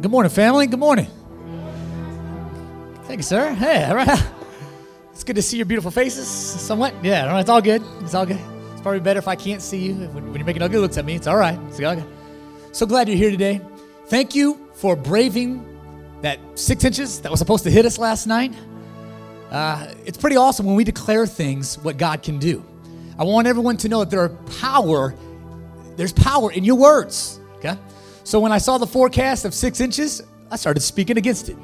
Good morning, family. Good morning. Thank you, sir. Hey, all right. It's good to see your beautiful faces somewhat. Yeah, all right, it's all good. It's all good. It's probably better if I can't see you. When, you're making ugly looks at me, it's all right. It's all good. So glad you're here today. Thank you for braving that six inches that was supposed to hit us last night. Uh, it's pretty awesome when we declare things what God can do. I want everyone to know that there are power, there's power in your words. Okay? So when I saw the forecast of six inches, I started speaking against it.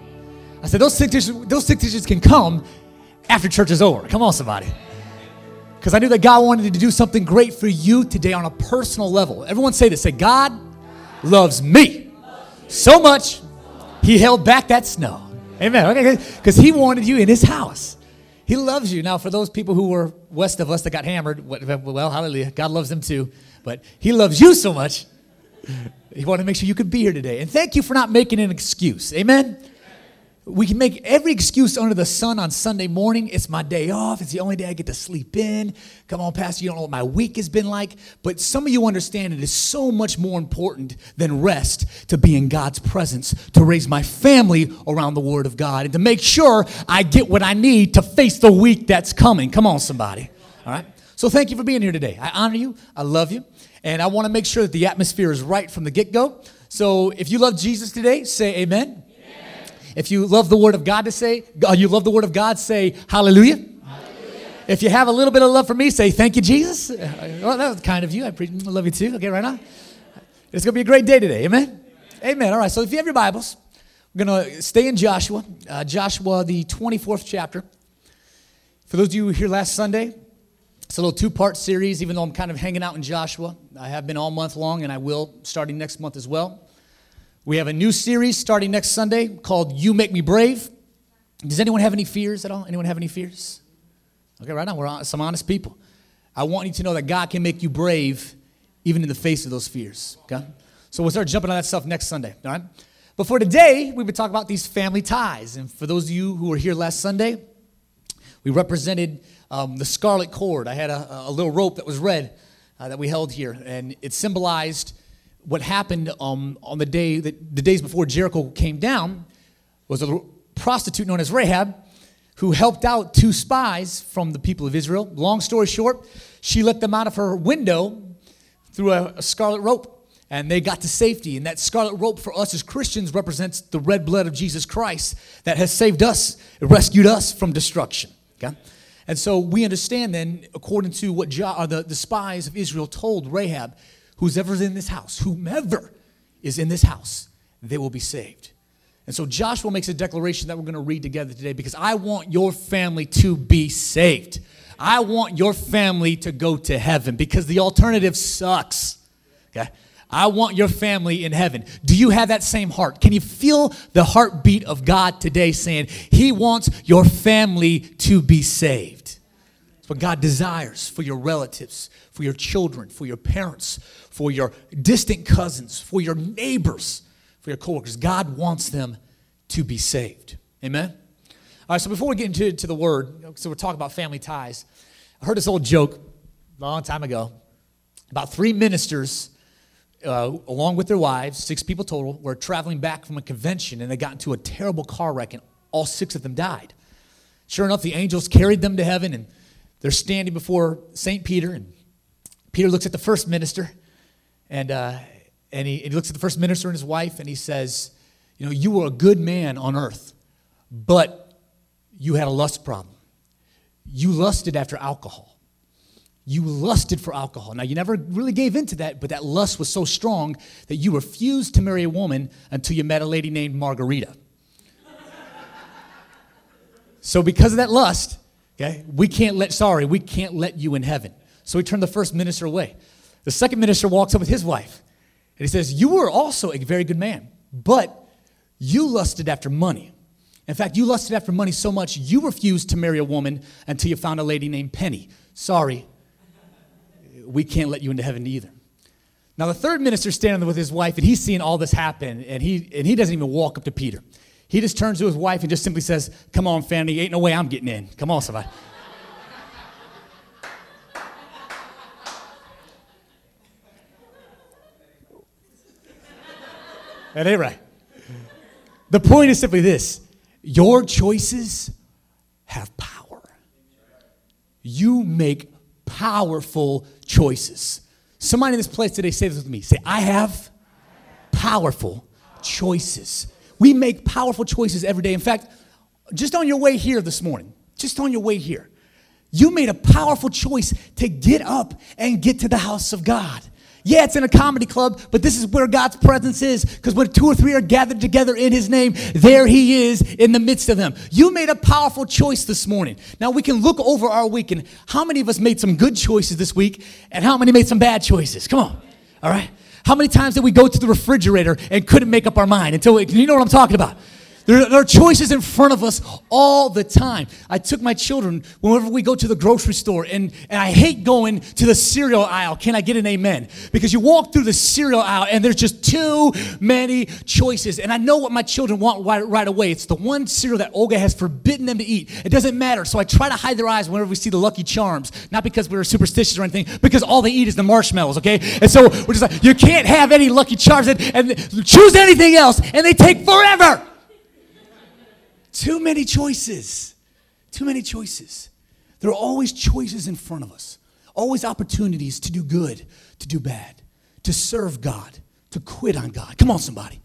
I said, those six inches, those six inches can come after church is over. Come on, somebody. Because I knew that God wanted to do something great for you today on a personal level. Everyone say this say, God loves me so much, he held back that snow. Amen. Okay, because he wanted you in his house. He loves you. Now, for those people who were west of us that got hammered, well, hallelujah, God loves them too. But he loves you so much, he wanted to make sure you could be here today. And thank you for not making an excuse. Amen. We can make every excuse under the sun on Sunday morning. It's my day off. It's the only day I get to sleep in. Come on, Pastor, you don't know what my week has been like. But some of you understand it is so much more important than rest to be in God's presence, to raise my family around the Word of God, and to make sure I get what I need to face the week that's coming. Come on, somebody. All right? So thank you for being here today. I honor you. I love you. And I want to make sure that the atmosphere is right from the get go. So if you love Jesus today, say amen. If you love the Word of God to say, uh, you love the Word of God, say hallelujah. hallelujah. If you have a little bit of love for me, say thank you, Jesus. Well, that was kind of you. I love you too. Okay, right on. It's going to be a great day today. Amen? Amen. Amen. All right, so if you have your Bibles, we're going to stay in Joshua, uh, Joshua, the 24th chapter. For those of you who were here last Sunday, it's a little two part series, even though I'm kind of hanging out in Joshua. I have been all month long, and I will starting next month as well. We have a new series starting next Sunday called You Make Me Brave. Does anyone have any fears at all? Anyone have any fears? Okay, right now, we're some honest people. I want you to know that God can make you brave even in the face of those fears. Okay? So we'll start jumping on that stuff next Sunday, all right? But for today, we've been talking about these family ties. And for those of you who were here last Sunday, we represented um, the scarlet cord. I had a, a little rope that was red uh, that we held here, and it symbolized what happened um, on the day that the days before Jericho came down was a prostitute known as Rahab who helped out two spies from the people of Israel. Long story short, she let them out of her window through a, a scarlet rope and they got to safety. And that scarlet rope for us as Christians represents the red blood of Jesus Christ that has saved us, rescued us from destruction. Okay? And so we understand then, according to what jo- uh, the, the spies of Israel told Rahab, who's ever in this house, whomever is in this house, they will be saved. And so Joshua makes a declaration that we're going to read together today because I want your family to be saved. I want your family to go to heaven because the alternative sucks. Okay? I want your family in heaven. Do you have that same heart? Can you feel the heartbeat of God today saying, He wants your family to be saved? That's what God desires for your relatives, for your children, for your parents, for your distant cousins, for your neighbors, for your coworkers. God wants them to be saved. Amen? All right, so before we get into to the word, so we're talking about family ties. I heard this old joke a long time ago about three ministers, uh, along with their wives, six people total, were traveling back from a convention and they got into a terrible car wreck and all six of them died. Sure enough, the angels carried them to heaven and they're standing before St. Peter and Peter looks at the first minister and, uh, and, he, and he looks at the first minister and his wife and he says, You know, you were a good man on earth, but you had a lust problem. You lusted after alcohol. You lusted for alcohol. Now, you never really gave into that, but that lust was so strong that you refused to marry a woman until you met a lady named Margarita. so, because of that lust, okay, we can't let, sorry, we can't let you in heaven. So, he turned the first minister away. The second minister walks up with his wife and he says, You were also a very good man, but you lusted after money. In fact, you lusted after money so much you refused to marry a woman until you found a lady named Penny. Sorry, we can't let you into heaven either. Now, the third minister's standing with his wife, and he's seeing all this happen, and he, and he doesn't even walk up to Peter. He just turns to his wife and just simply says, Come on, Fanny, ain't no way I'm getting in. Come on, somebody. At any rate, The point is simply this your choices have power. You make powerful choices. Somebody in this place today, say this with me. Say, I have powerful choices. We make powerful choices every day. In fact, just on your way here this morning, just on your way here, you made a powerful choice to get up and get to the house of God. Yeah, it's in a comedy club, but this is where God's presence is because when two or three are gathered together in His name, there He is in the midst of them. You made a powerful choice this morning. Now we can look over our week and how many of us made some good choices this week and how many made some bad choices? Come on, all right? How many times did we go to the refrigerator and couldn't make up our mind until you know what I'm talking about? There, are choices in front of us all the time. I took my children whenever we go to the grocery store, and, and I hate going to the cereal aisle. Can I get an amen? Because you walk through the cereal aisle, and there's just too many choices. And I know what my children want right, right away. It's the one cereal that Olga has forbidden them to eat. It doesn't matter. So I try to hide their eyes whenever we see the Lucky Charms, not because we're superstitious or anything, because all they eat is the marshmallows, okay? And so we're just like, you can't have any Lucky Charms and, and choose anything else, and they take forever. Too many choices. Too many choices. There are always choices in front of us, always opportunities to do good, to do bad, to serve God, to quit on God. Come on, somebody.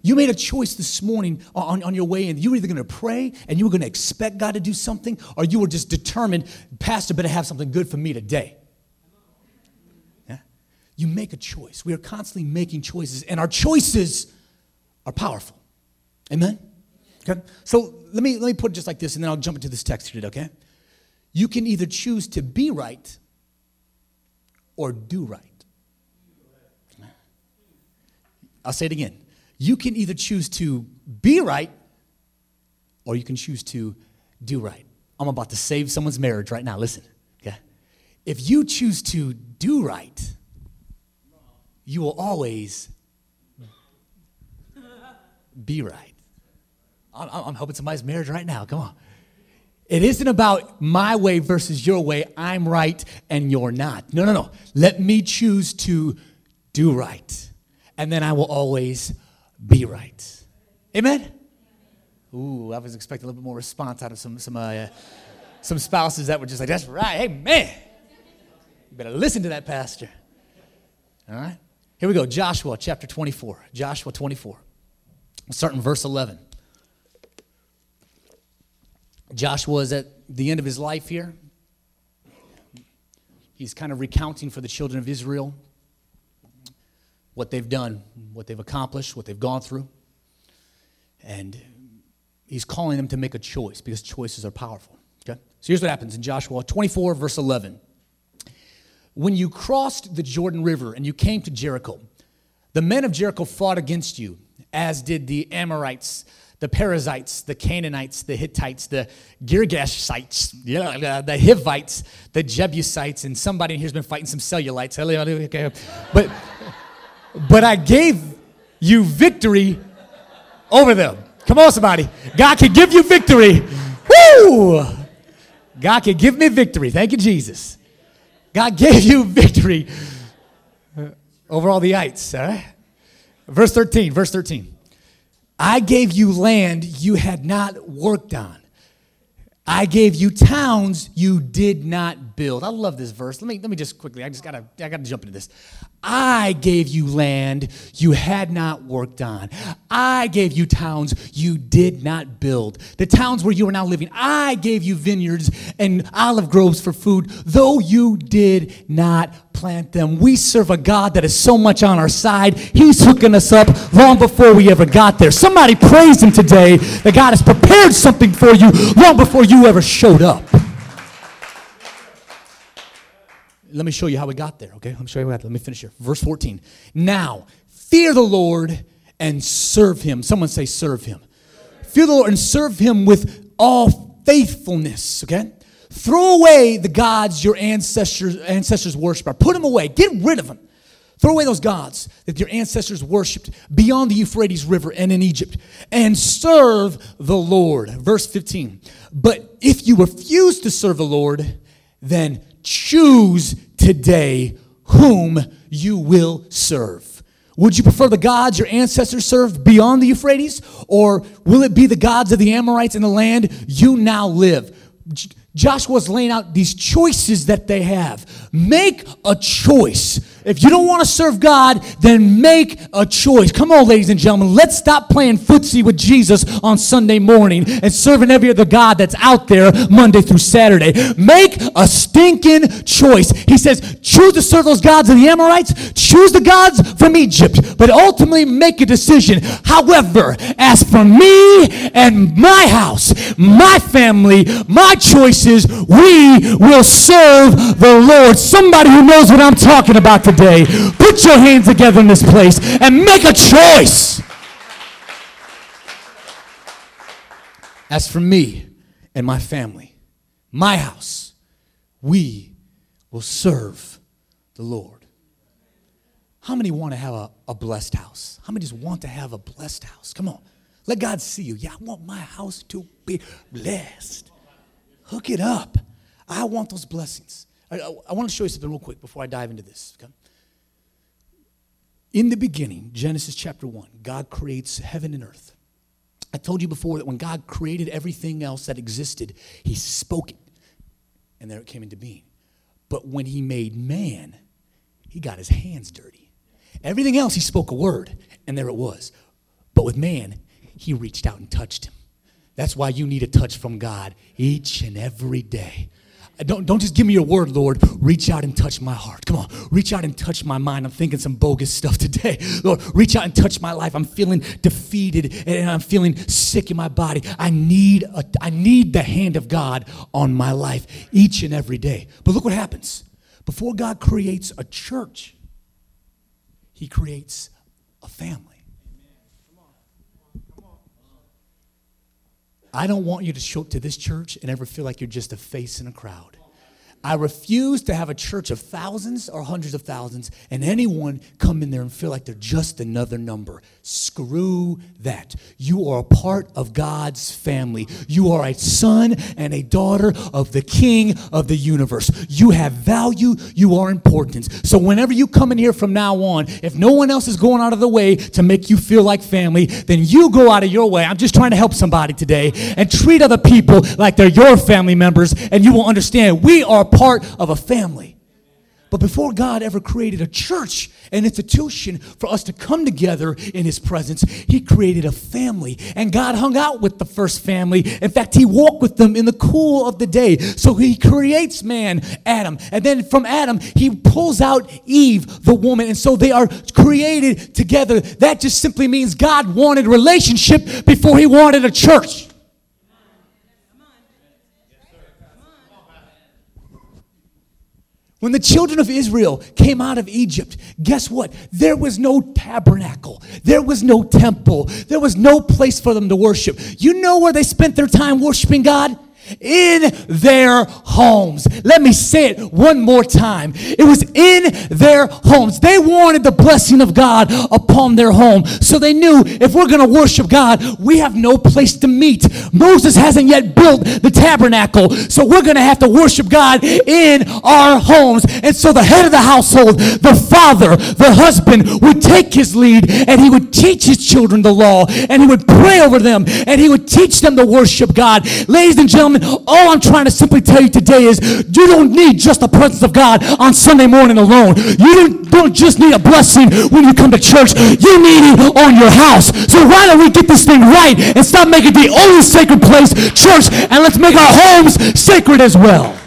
You made a choice this morning on, on your way in. You were either going to pray and you were going to expect God to do something, or you were just determined, Pastor better have something good for me today. Yeah? You make a choice. We are constantly making choices, and our choices are powerful. Amen? Okay? So let me, let me put it just like this, and then I'll jump into this text here, okay? You can either choose to be right or do right. I'll say it again. You can either choose to be right or you can choose to do right. I'm about to save someone's marriage right now. Listen, okay? If you choose to do right, you will always be right. I'm, I'm helping somebody's marriage right now. Come on. It isn't about my way versus your way. I'm right and you're not. No, no, no. Let me choose to do right. And then I will always be right. Amen? Ooh, I was expecting a little bit more response out of some, some, uh, some spouses that were just like, that's right. Man. You better listen to that pastor. All right? Here we go. Joshua chapter 24. Joshua 24. We'll start in verse 11. Joshua is at the end of his life here. He's kind of recounting for the children of Israel what they've done, what they've accomplished, what they've gone through. And he's calling them to make a choice because choices are powerful. Okay? So here's what happens in Joshua 24, verse 11. When you crossed the Jordan River and you came to Jericho, the men of Jericho fought against you, as did the Amorites the Perizzites, the Canaanites, the Hittites, the Girgashites, yeah, the Hivites, the Jebusites, and somebody in here's been fighting some cellulites. But, but I gave you victory over them. Come on, somebody. God can give you victory. Woo! God can give me victory. Thank you, Jesus. God gave you victory over all the ites, all right? Verse 13, verse 13. I gave you land you had not worked on. I gave you towns you did not build. I love this verse. Let me let me just quickly. I just gotta I gotta jump into this. I gave you land you had not worked on. I gave you towns you did not build. The towns where you are now living. I gave you vineyards and olive groves for food, though you did not plant them. We serve a God that is so much on our side. He's hooking us up long before we ever got there. Somebody praise Him today that God has prepared something for you long before you ever showed up. Let me show you how we got there, okay? Let me show you we got there. Let me finish here. Verse 14. Now, fear the Lord and serve Him. Someone say, serve Him. Fear the Lord and serve Him with all faithfulness, okay? Throw away the gods your ancestors, ancestors worshiped. Put them away. Get rid of them. Throw away those gods that your ancestors worshiped beyond the Euphrates River and in Egypt and serve the Lord. Verse 15. But if you refuse to serve the Lord, then choose today whom you will serve. Would you prefer the gods your ancestors served beyond the Euphrates? Or will it be the gods of the Amorites in the land you now live? Joshua's laying out these choices that they have. Make a choice. If you don't want to serve God, then make a choice. Come on, ladies and gentlemen. Let's stop playing footsie with Jesus on Sunday morning and serving every other God that's out there Monday through Saturday. Make a stinking choice. He says, choose to serve those gods of the Amorites, choose the gods from Egypt, but ultimately make a decision. However, as for me and my house, my family, my choices, we will serve the Lord. Somebody who knows what I'm talking about today, put your hands together in this place and make a choice. As for me and my family, my house, we will serve the Lord. How many want to have a, a blessed house? How many just want to have a blessed house? Come on. Let God see you. Yeah, I want my house to be blessed. Hook it up. I want those blessings. I, I, want to show you something real quick before I dive into this. Okay? In the beginning, Genesis chapter 1, God creates heaven and earth. I told you before that when God created everything else that existed, He spoke it, and there it came into being. But when He made man, He got His hands dirty. Everything else, He spoke a word, and there it was. But with man, He reached out and touched him. That's why you need a touch from God each and every day. Don't, don't just give me your word, Lord. Reach out and touch my heart. Come on. Reach out and touch my mind. I'm thinking some bogus stuff today. Lord, reach out and touch my life. I'm feeling defeated and I'm feeling sick in my body. I need, a, I need the hand of God on my life each and every day. But look what happens. Before God creates a church, He creates a family. I don't want you to show up to this church and ever feel like you're just a face in a crowd. I refuse to have a church of thousands or hundreds of thousands and anyone come in there and feel like they're just another number. Screw that. You are a part of God's family. You are a son and a daughter of the King of the universe. You have value. You are important. So, whenever you come in here from now on, if no one else is going out of the way to make you feel like family, then you go out of your way. I'm just trying to help somebody today and treat other people like they're your family members, and you will understand we are part of a family. But before God ever created a church, an institution for us to come together in His presence, He created a family. And God hung out with the first family. In fact, He walked with them in the cool of the day. So He creates man, Adam. And then from Adam, He pulls out Eve, the woman. And so they are created together. That just simply means God wanted relationship before He wanted a church. When the children of Israel came out of Egypt, guess what? There was no tabernacle. There was no temple. There was no place for them to worship. You know where they spent their time worshiping God? In their homes. Let me say it one more time. It was in their homes. They wanted the blessing of God upon their home. So they knew if we're going to worship God, we have no place to meet. Moses hasn't yet built the tabernacle. So we're going to have to worship God in our homes. And so the head of the household, the father, the husband would take his lead and he would teach his children the law and he would pray over them and he would teach them to worship God. Ladies and gentlemen, all I'm trying to simply tell you today is you don't need just the presence of God on Sunday morning alone. You don't just need a blessing when you come to church. You need it on your house. So why don't we get this thing right and stop making the only sacred place church and let's make our homes sacred as well.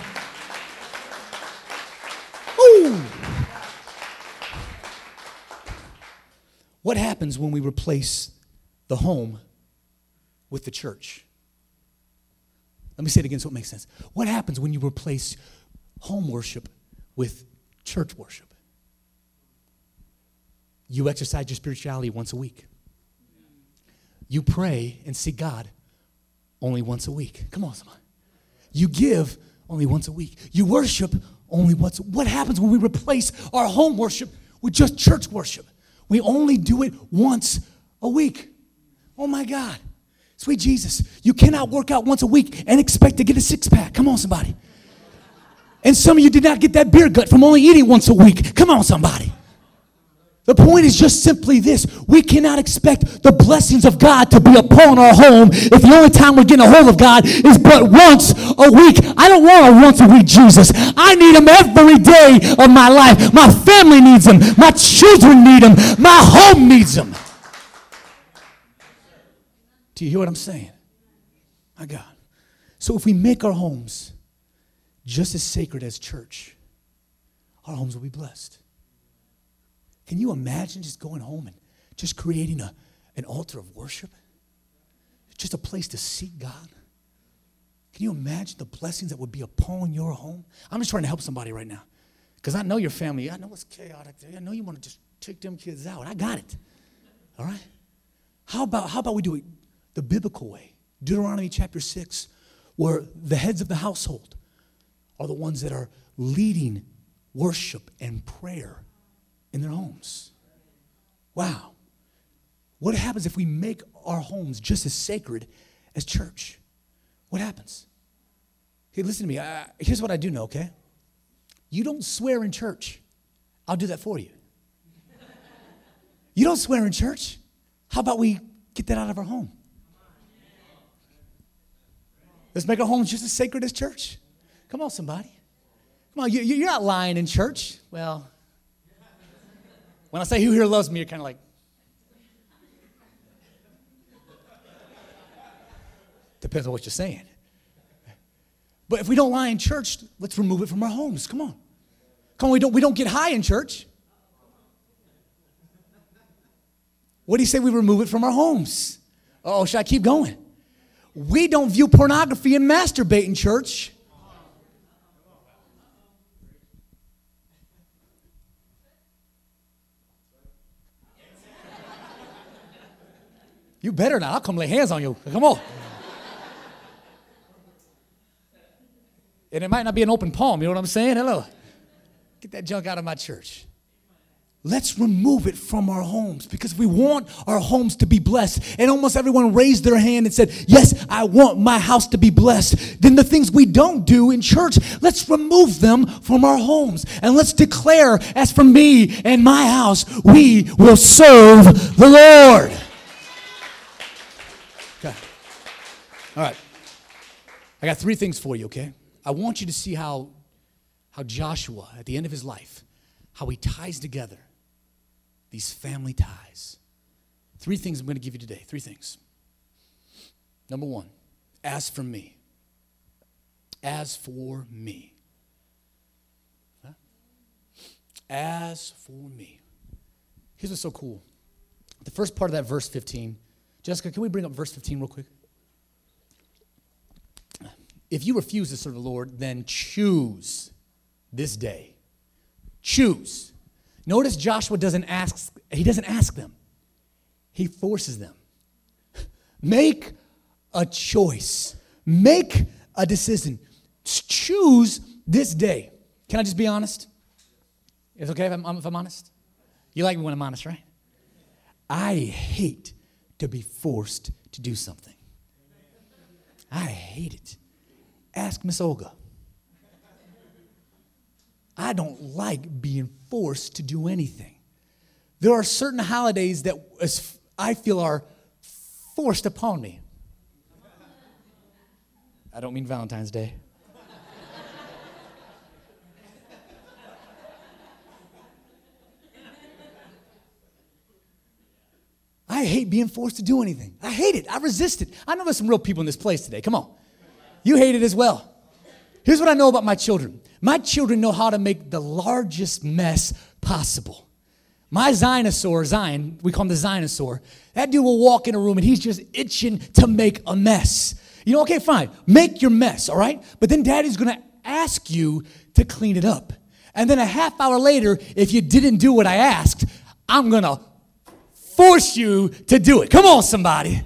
What happens when we replace the home with the church? Let me say it again so it makes sense. What happens when you replace home worship with church worship? You exercise your spirituality once a week. You pray and seek God only once a week. Come on, somebody. You give only once a week. You worship only once. What happens when we replace our home worship with just church worship? We only do it once a week. Oh my God. Sweet Jesus, you cannot work out once a week and expect to get a six pack. Come on, somebody. And some of you did not get that beer gut from only eating once a week. Come on, somebody. The point is just simply this. We cannot expect the blessings of God to be upon our home if the only time we're getting a hold of God is but once a week. I don't want a once a week Jesus. I need him every day of my life. My family needs him. My children need him. My home needs him. Do you hear what I'm saying? My God. So if we make our homes just as sacred as church, our homes will be blessed. Can you imagine just going home and just creating a, an altar of worship? Just a place to seek God? Can you imagine the blessings that would be upon your home? I'm just trying to help somebody right now. Because I know your family. I know it's chaotic. I know you want to just take them kids out. I got it. All right? How about, how about we do it the biblical way? Deuteronomy chapter 6, where the heads of the household are the ones that are leading worship and prayer in their homes. Wow. What happens if we make our homes just as sacred as church? What happens? Hey, listen to me. I, here's what I do know, okay? You don't swear in church. I'll do that for you. You don't swear in church. How about we get that out of our home? Let's make our homes just as sacred as church. Come on, somebody. Come on, you, you're not lying in church. Well, when I say who here loves me, you're kind of like, depends on what you're saying. But if we don't lie in church, let's remove it from our homes. Come on. Come on, we don't, we don't get high in church. What do you say we remove it from our homes? Oh, should I keep going? We don't view pornography and masturbate in church. You better not. I'll come lay hands on you. Come on. and it might not be an open palm. You know what I'm saying? Hello. Get that junk out of my church. Let's remove it from our homes because we want our homes to be blessed. And almost everyone raised their hand and said, Yes, I want my house to be blessed. Then the things we don't do in church, let's remove them from our homes. And let's declare, as for me and my house, we will serve the Lord. Okay. All right. I got three things for you, okay? I want you to see how, how Joshua, at the end of his life, how he ties together these family ties. Three things I'm going to give you today. Three things. Number one, as for me. As for me. Huh? As for me. Here's what's so cool. The first part of that verse 15. Jessica, can we bring up verse 15 real quick? if you refuse to serve the Lord, then choose this day. Choose. Notice Joshua doesn't ask, he doesn't ask them. He forces them. Make a choice. Make a decision. Choose this day. Can I just be honest? It's okay if I'm, if I'm honest? You like me when I'm honest, right? I hate to be forced to do something. I hate it. Ask Miss Olga. I don't like being forced to do anything. There are certain holidays that I feel are forced upon me. I don't mean Valentine's Day. I hate being forced to do anything. I hate it. I resist it. I know there's some real people in this place today. Come on. You hate it as well. Here's what I know about my children my children know how to make the largest mess possible. My Zinosaur, Zion, we call him the Zinosaur, that dude will walk in a room and he's just itching to make a mess. You know, okay, fine, make your mess, all right? But then daddy's gonna ask you to clean it up. And then a half hour later, if you didn't do what I asked, I'm gonna force you to do it. Come on, somebody.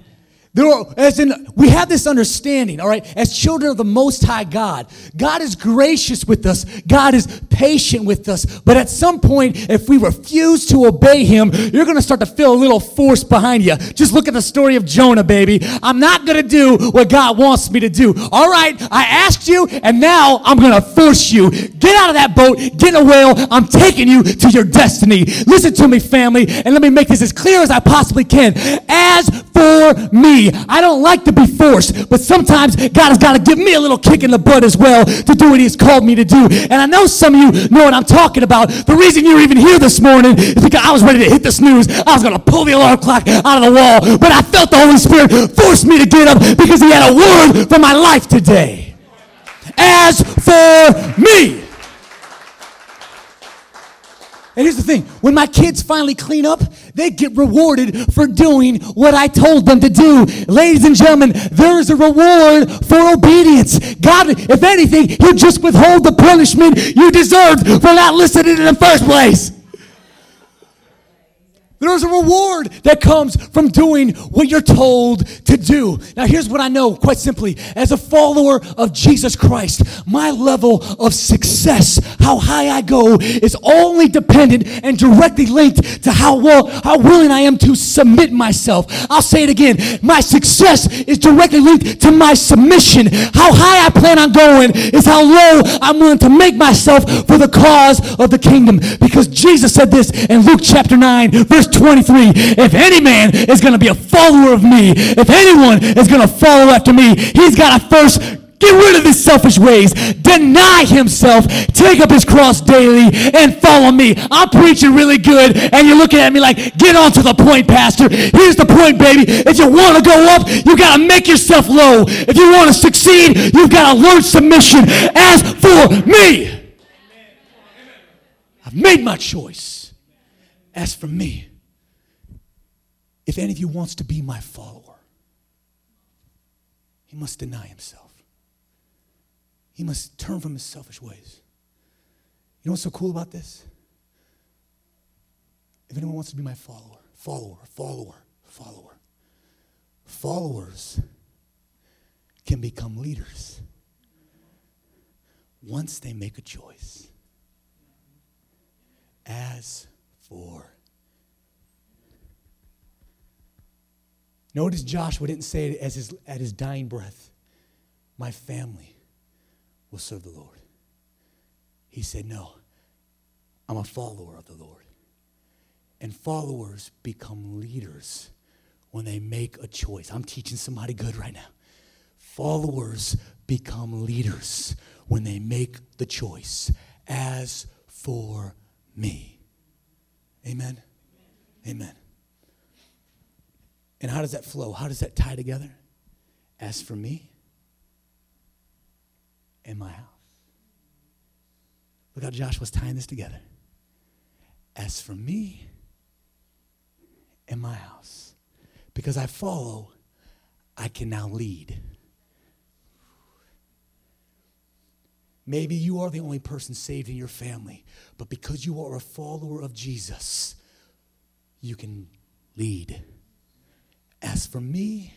There are, as in, we have this understanding, all right, as children of the Most High God. God is gracious with us, God is patient with us. But at some point, if we refuse to obey Him, you're going to start to feel a little force behind you. Just look at the story of Jonah, baby. I'm not going to do what God wants me to do. All right, I asked you, and now I'm going to force you. Get out of that boat, get in a whale. I'm taking you to your destiny. Listen to me, family, and let me make this as clear as I possibly can. As for me, I don't like to be forced, but sometimes God has got to give me a little kick in the butt as well to do what He's called me to do. And I know some of you know what I'm talking about. The reason you're even here this morning is because I was ready to hit the snooze. I was going to pull the alarm clock out of the wall, but I felt the Holy Spirit force me to get up because He had a word for my life today. As for me, and here's the thing when my kids finally clean up, they get rewarded for doing what I told them to do. Ladies and gentlemen, there is a reward for obedience. God, if anything, He'll just withhold the punishment you deserved for not listening in the first place. There's a reward that comes from doing what you're told to do. Now, here's what I know quite simply as a follower of Jesus Christ, my level of success, how high I go, is only dependent and directly linked to how well, how willing I am to submit myself. I'll say it again. My success is directly linked to my submission. How high I plan on going is how low I'm willing to make myself for the cause of the kingdom. Because Jesus said this in Luke chapter 9, verse 23 If any man is going to be a follower of me, if anyone is going to follow after me, he's got to first Get rid of his selfish ways. Deny himself. Take up his cross daily and follow me. I'm preaching really good, and you're looking at me like, get on to the point, Pastor. Here's the point, baby. If you want to go up, you got to make yourself low. If you want to succeed, you've got to learn submission. As for me, I've made my choice. As for me, if any of you wants to be my follower, he must deny himself. He must turn from his selfish ways. You know what's so cool about this? If anyone wants to be my follower, follower, follower, follower, followers can become leaders once they make a choice. As for Notice Joshua didn't say it as his, at his dying breath, My family will serve the Lord. He said, No, I'm a follower of the Lord. And followers become leaders when they make a choice. I'm teaching somebody good right now. Followers become leaders when they make the choice. As for me. Amen. Amen. And how does that flow? How does that tie together? As for me and my house. Look how Joshua's tying this together. As for me and my house, because I follow, I can now lead. Maybe you are the only person saved in your family, but because you are a follower of Jesus, you can lead. As for me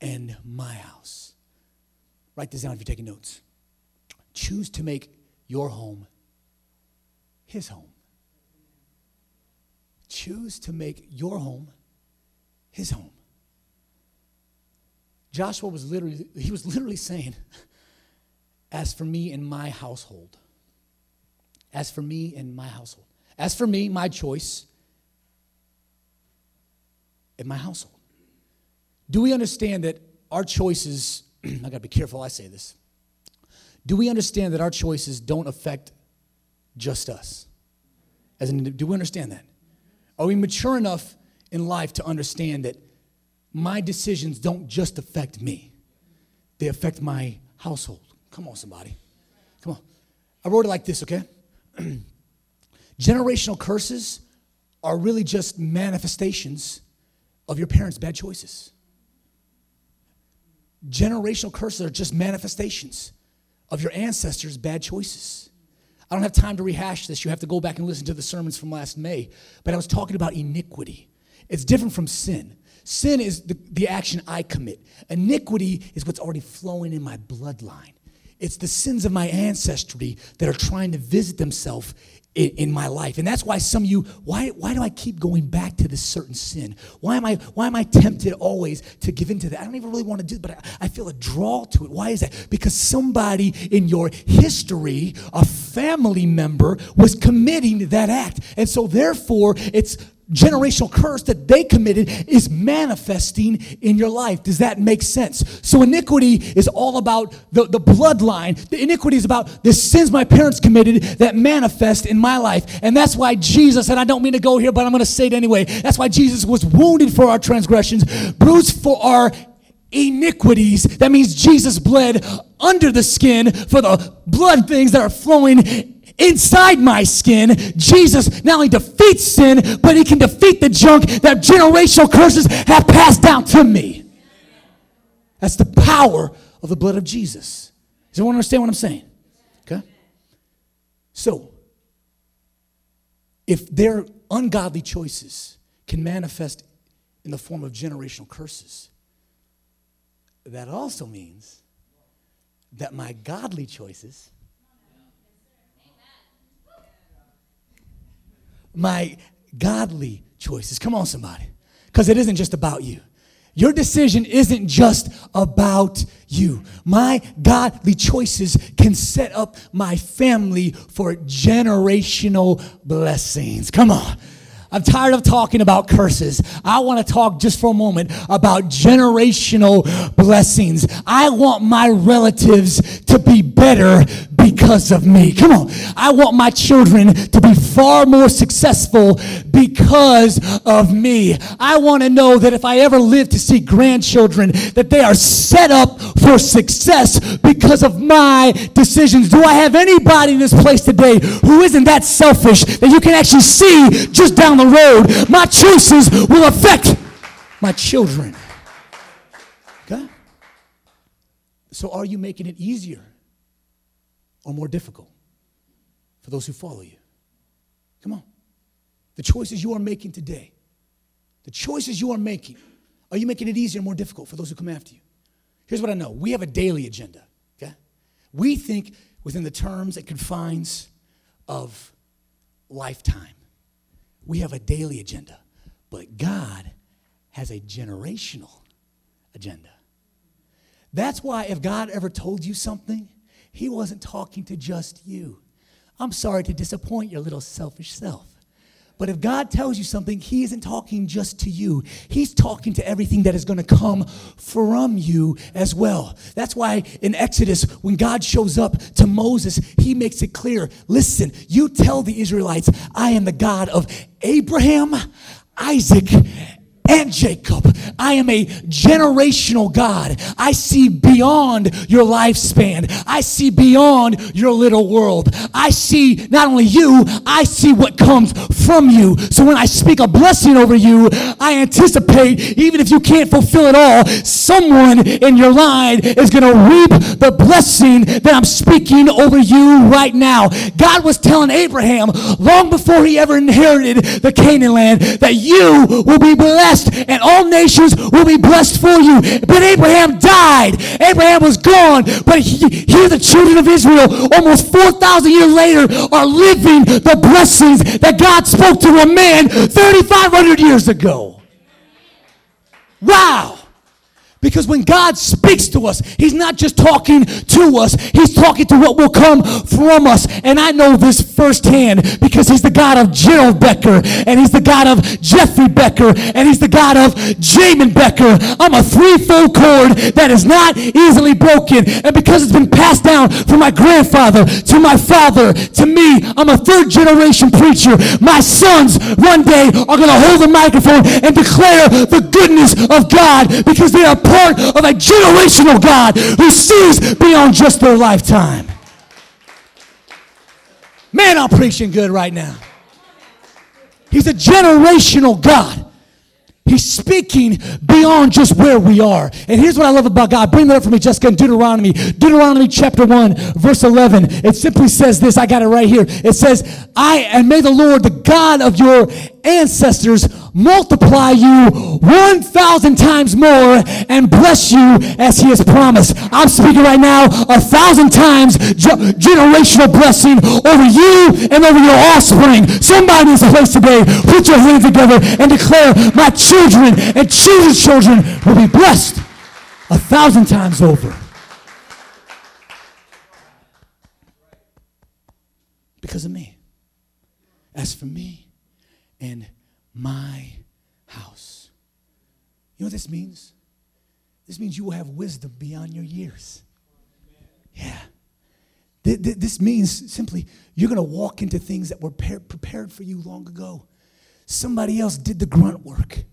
and my house, write this down if you're taking notes. Choose to make your home his home. Choose to make your home his home. Joshua was literally, he was literally saying, as for me and my household, as for me and my household, as for me, my choice, in my household? Do we understand that our choices, I gotta be careful I say this. Do we understand that our choices don't affect just us? As in, do we understand that? Are we mature enough in life to understand that my decisions don't just affect me, they affect my household? Come on, somebody. Come on. I wrote it like this, okay? Generational curses are really just manifestations of your parents' bad choices. Generational curses are just manifestations of your ancestors' bad choices. I don't have time to rehash this. You have to go back and listen to the sermons from last May. But I was talking about iniquity. It's different from sin. Sin is the, the action I commit. Iniquity is what's already flowing in my bloodline. It's the sins of my ancestry that are trying to visit themselves in, in, my life. And that's why some of you, why, why do I keep going back to this certain sin? Why am I why am I tempted always to give into that? I don't even really want to do it, but I, I feel a draw to it. Why is that? Because somebody in your history, a family member, was committing that act. And so therefore it's generational curse that they committed is manifesting in your life. Does that make sense? So iniquity is all about the, the bloodline. The iniquity is about the sins my parents committed that manifest in my life. And that's why Jesus, and I don't mean to go here, but I'm going to say it anyway. That's why Jesus was wounded for our transgressions, bruised for our iniquities. That means Jesus bled under the skin for the blood things that are flowing inside my skin, Jesus not only defeats sin, but he can defeat the junk that generational curses have passed down to me. That's the power of the blood of Jesus. Does everyone understand what I'm saying? Okay? So, if their ungodly choices can manifest in the form of generational curses, that also means that my godly choices my godly choices. Come on, somebody. Because it isn't just about you. Your decision isn't just about you. My godly choices can set up my family for generational blessings. Come on. I'm tired of talking about curses. I want to talk just for a moment about generational blessings. I want my relatives to be better because of me. Come on. I want my children to be far more successful because of me. I want to know that if I ever live to see grandchildren, that they are set up for success because of my decisions. Do I have anybody in this place today who isn't that selfish that you can actually see just down the road? My choices will affect my children. Okay? So are you making it easier or more difficult for those who follow you? Come on. The choices you are making today, the choices you are making, are you making it easier or more difficult for those who come after you? Here's what I know we have a daily agenda, okay? We think within the terms and confines of lifetime. We have a daily agenda, but God has a generational agenda. That's why if God ever told you something, He wasn't talking to just you. I'm sorry to disappoint your little selfish self. But if God tells you something, He isn't talking just to you. He's talking to everything that is going to come from you as well. That's why in Exodus, when God shows up to Moses, He makes it clear listen, you tell the Israelites, I am the God of Abraham, Isaac, and Jacob. I am a generational God. I see beyond your lifespan. I see beyond your little world. I see not only you, I see what comes from you. So when I speak a blessing over you, I anticipate, even if you can't fulfill it all, someone in your line is going to reap the blessing that I'm speaking over you right now. God was telling Abraham long before he ever inherited the Canaan land that you will be blessed and all nations will be blessed for you. But Abraham died. Abraham was gone. But he, here the children of Israel, almost 4,000 years later, are living the blessings that God spoke to a man 3,500 years ago. Wow. Because when God speaks to us, He's not just talking to us, He's talking to what will come from us. And I know this firsthand because He's the God of Gerald Becker, and He's the God of Jeffrey Becker, and He's the God of Jamin Becker. I'm a threefold cord that is not easily broken. And because it's been passed down from my grandfather to my father to me, I'm a third generation preacher. My sons one day are going to hold the microphone and declare the goodness of God because they are part of a generational God who sees beyond just their lifetime. Man, I'm preaching good right now. He's a generational God. He's speaking beyond just where we are. And here's what I love about God. Bring that up for me, Jessica, in Deuteronomy. Deuteronomy chapter 1, verse 11. It simply says this. I got it right here. It says, I and may the Lord, the God of your ancestors multiply you 1,000 times more and bless you as He has promised. I'm speaking right now a thousand times generational blessing over you and over your offspring. Somebody in this place today, put your hands together and declare, My children and children's children will be blessed a thousand times over. Because of me. As for me and my house. You know what this means? This means you will have wisdom beyond your years. Yeah. This means simply you're going to walk into things that were prepared for you long ago. Somebody else did the grunt work.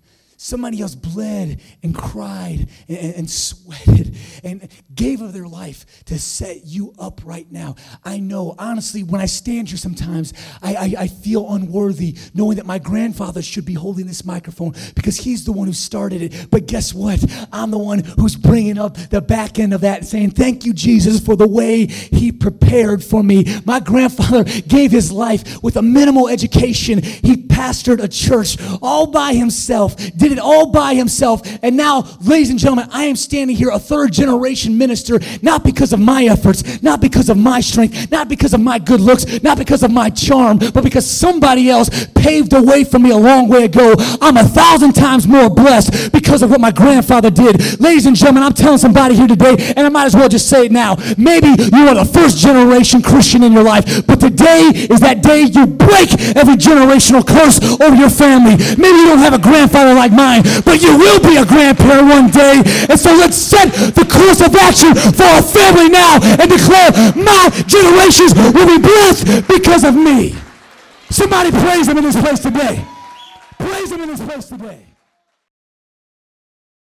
Somebody else bled and cried and, and, sweated and gave of their life to set you up right now. I know, honestly, when I stand here sometimes, I, I, I feel unworthy knowing that my grandfather should be holding this microphone because he's the one who started it. But guess what? I'm the one who's bringing up the back end of that, saying, Thank you, Jesus, for the way he prepared for me. My grandfather gave his life with a minimal education. He pastored a church all by himself, did it all by himself. And now, ladies and gentlemen, I am standing here, a third generation minister, not because of my efforts, not because of my strength, not because of my good looks, not because of my charm, but because somebody else paved the way for me a long way ago. I'm a thousand times more blessed because of what my grandfather did. Ladies and gentlemen, I'm telling somebody here today, and I might as well just say it now. Maybe you are the first generation Christian in your life, but today is that day you break every generational curse curse over your family. Maybe you don't have a grandfather like but you will be a grandparent one day. And so let's set the course of action for our family now and declare my generations will be blessed because of me. Somebody praise him in this place today. Praise him in this place today.